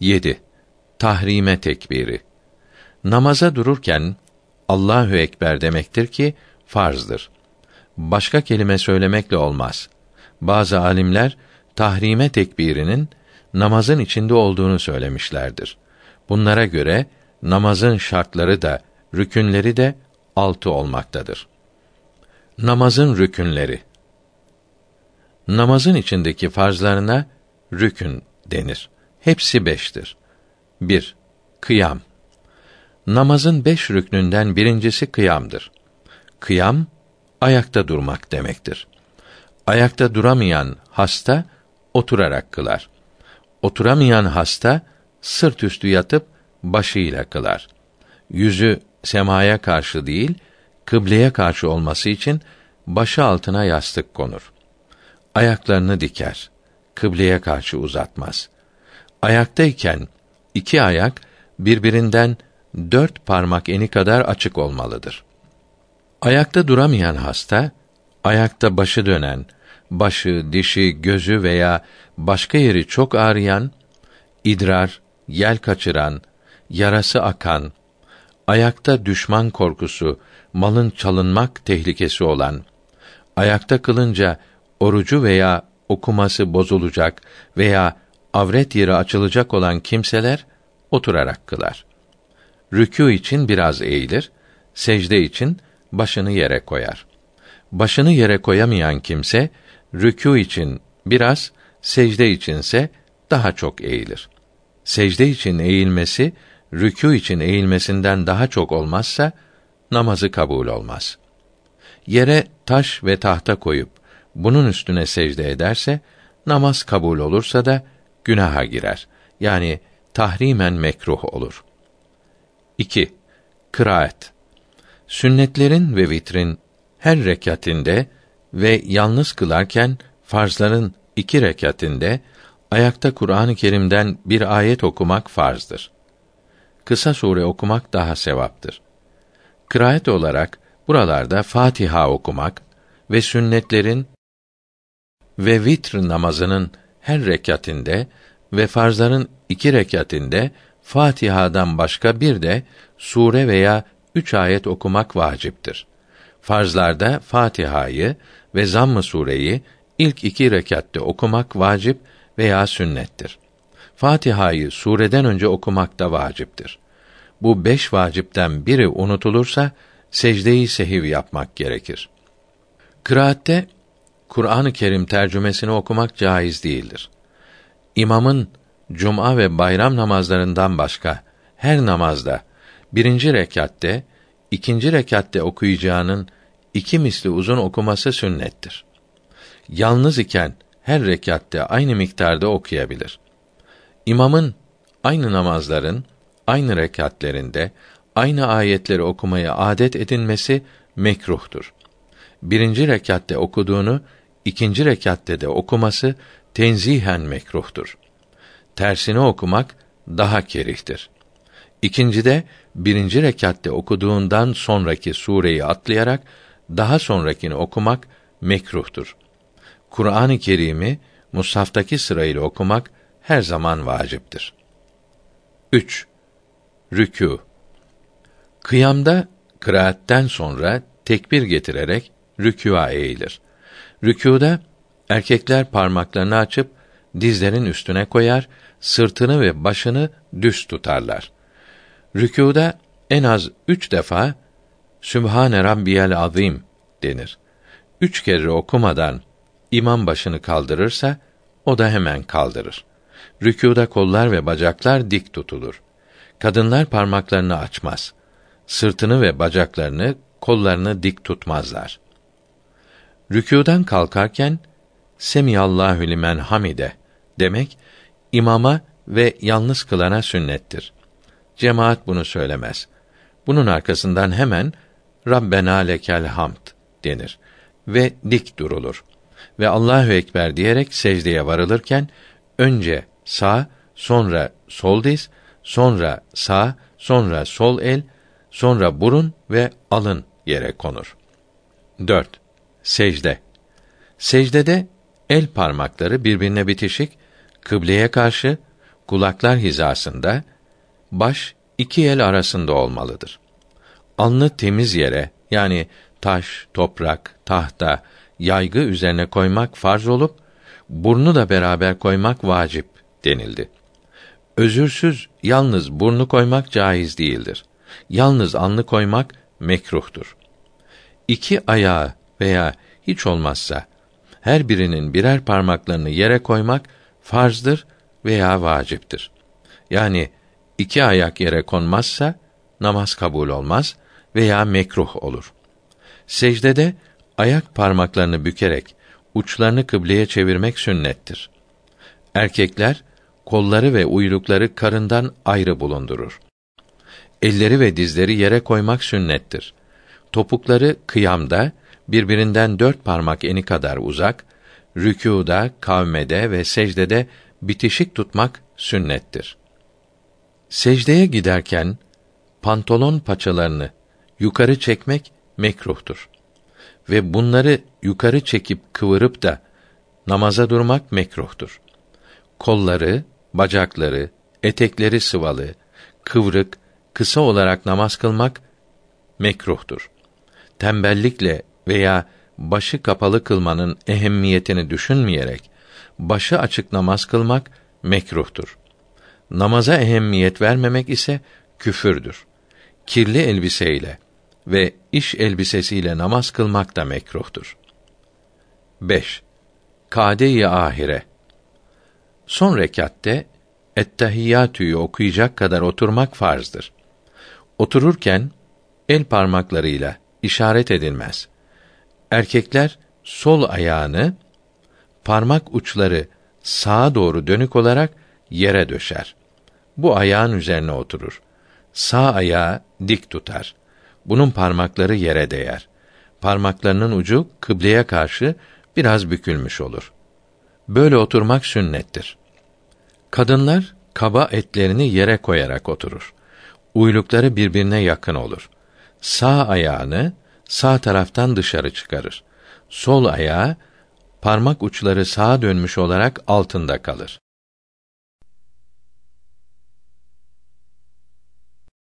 7. Tahrime tekbiri. Namaza dururken Allahü ekber demektir ki farzdır. Başka kelime söylemekle olmaz. Bazı alimler tahrime tekbirinin namazın içinde olduğunu söylemişlerdir. Bunlara göre namazın şartları da rükünleri de altı olmaktadır. Namazın rükünleri Namazın içindeki farzlarına rükün denir. Hepsi beştir. 1. Kıyam. Namazın beş rüknünden birincisi kıyamdır. Kıyam, ayakta durmak demektir. Ayakta duramayan hasta, oturarak kılar. Oturamayan hasta, sırt üstü yatıp, başıyla kılar. Yüzü semaya karşı değil, kıbleye karşı olması için, başı altına yastık konur. Ayaklarını diker. Kıbleye karşı uzatmaz. Ayaktayken, iki ayak, birbirinden dört parmak eni kadar açık olmalıdır. Ayakta duramayan hasta, ayakta başı dönen, başı, dişi, gözü veya başka yeri çok ağrıyan, idrar, yel kaçıran, yarası akan, ayakta düşman korkusu, malın çalınmak tehlikesi olan, ayakta kılınca orucu veya okuması bozulacak veya avret yeri açılacak olan kimseler oturarak kılar. Rükû için biraz eğilir, secde için başını yere koyar. Başını yere koyamayan kimse rükû için biraz, secde içinse daha çok eğilir. Secde için eğilmesi rükû için eğilmesinden daha çok olmazsa namazı kabul olmaz. Yere taş ve tahta koyup bunun üstüne secde ederse namaz kabul olursa da günaha girer. Yani tahrimen mekruh olur. 2. Kıraat. Sünnetlerin ve vitrin her rekatinde ve yalnız kılarken farzların iki rekatinde ayakta Kur'an-ı Kerim'den bir ayet okumak farzdır. Kısa sure okumak daha sevaptır. Kıraat olarak buralarda Fatiha okumak ve sünnetlerin ve vitr namazının her rekatinde ve farzların iki rekatinde Fatiha'dan başka bir de sure veya üç ayet okumak vaciptir. Farzlarda Fatiha'yı ve Zamm-ı sureyi ilk iki rekatte okumak vacip veya sünnettir. Fatiha'yı sureden önce okumak da vaciptir. Bu beş vacipten biri unutulursa secdeyi sehiv yapmak gerekir. Kıraatte Kur'an-ı Kerim tercümesini okumak caiz değildir. İmamın cuma ve bayram namazlarından başka her namazda birinci rekatte, ikinci rekatte okuyacağının iki misli uzun okuması sünnettir. Yalnız iken her rekatte aynı miktarda okuyabilir. İmamın aynı namazların aynı rekatlerinde aynı ayetleri okumayı adet edinmesi mekruhtur. Birinci rekatte okuduğunu ikinci rekatte de okuması tenzihen mekruhtur. Tersini okumak daha kerihtir. İkincide birinci rekatte okuduğundan sonraki sureyi atlayarak daha sonrakini okumak mekruhtur. Kur'an-ı Kerim'i mushaftaki sırayla okumak her zaman vaciptir. 3. Rükû Kıyamda kıraatten sonra tekbir getirerek rükûa eğilir. Rükûda erkekler parmaklarını açıp dizlerin üstüne koyar, sırtını ve başını düz tutarlar. Rükûda en az üç defa Sübhane Rabbiyel Azim denir. Üç kere okumadan imam başını kaldırırsa o da hemen kaldırır. Rükûda kollar ve bacaklar dik tutulur. Kadınlar parmaklarını açmaz. Sırtını ve bacaklarını, kollarını dik tutmazlar. Rükûdan kalkarken Semiyallahu limen hamide demek imama ve yalnız kılana sünnettir. Cemaat bunu söylemez. Bunun arkasından hemen Rabbena lekel hamd denir ve dik durulur. Ve Allahu ekber diyerek secdeye varılırken önce sağ, sonra sol diz, sonra sağ, sonra sol el, sonra burun ve alın yere konur. 4. Secde. Secdede el parmakları birbirine bitişik, kıbleye karşı, kulaklar hizasında, baş iki el arasında olmalıdır. Alnı temiz yere, yani taş, toprak, tahta, yaygı üzerine koymak farz olup, burnu da beraber koymak vacip denildi. Özürsüz yalnız burnu koymak caiz değildir. Yalnız alnı koymak mekruhtur. İki ayağı veya hiç olmazsa her birinin birer parmaklarını yere koymak farzdır veya vaciptir. Yani iki ayak yere konmazsa namaz kabul olmaz veya mekruh olur. Secdede ayak parmaklarını bükerek uçlarını kıbleye çevirmek sünnettir. Erkekler kolları ve uylukları karından ayrı bulundurur. Elleri ve dizleri yere koymak sünnettir. Topukları kıyamda birbirinden dört parmak eni kadar uzak, rükûda, kavmede ve secdede bitişik tutmak sünnettir. Secdeye giderken pantolon paçalarını yukarı çekmek mekruhtur. Ve bunları yukarı çekip kıvırıp da namaza durmak mekruhtur. Kolları, bacakları, etekleri sıvalı, kıvrık, kısa olarak namaz kılmak mekruhtur. Tembellikle veya başı kapalı kılmanın ehemmiyetini düşünmeyerek başı açık namaz kılmak mekruhtur. Namaza ehemmiyet vermemek ise küfürdür. Kirli elbiseyle ve iş elbisesiyle namaz kılmak da mekruhtur. 5. Kade-i ahire Son rekatte Ettehiyyatü'yü okuyacak kadar oturmak farzdır. Otururken el parmaklarıyla işaret edilmez. Erkekler sol ayağını parmak uçları sağa doğru dönük olarak yere döşer. Bu ayağın üzerine oturur. Sağ ayağı dik tutar. Bunun parmakları yere değer. Parmaklarının ucu kıbleye karşı biraz bükülmüş olur. Böyle oturmak sünnettir. Kadınlar kaba etlerini yere koyarak oturur. Uylukları birbirine yakın olur. Sağ ayağını sağ taraftan dışarı çıkarır. Sol ayağı parmak uçları sağa dönmüş olarak altında kalır.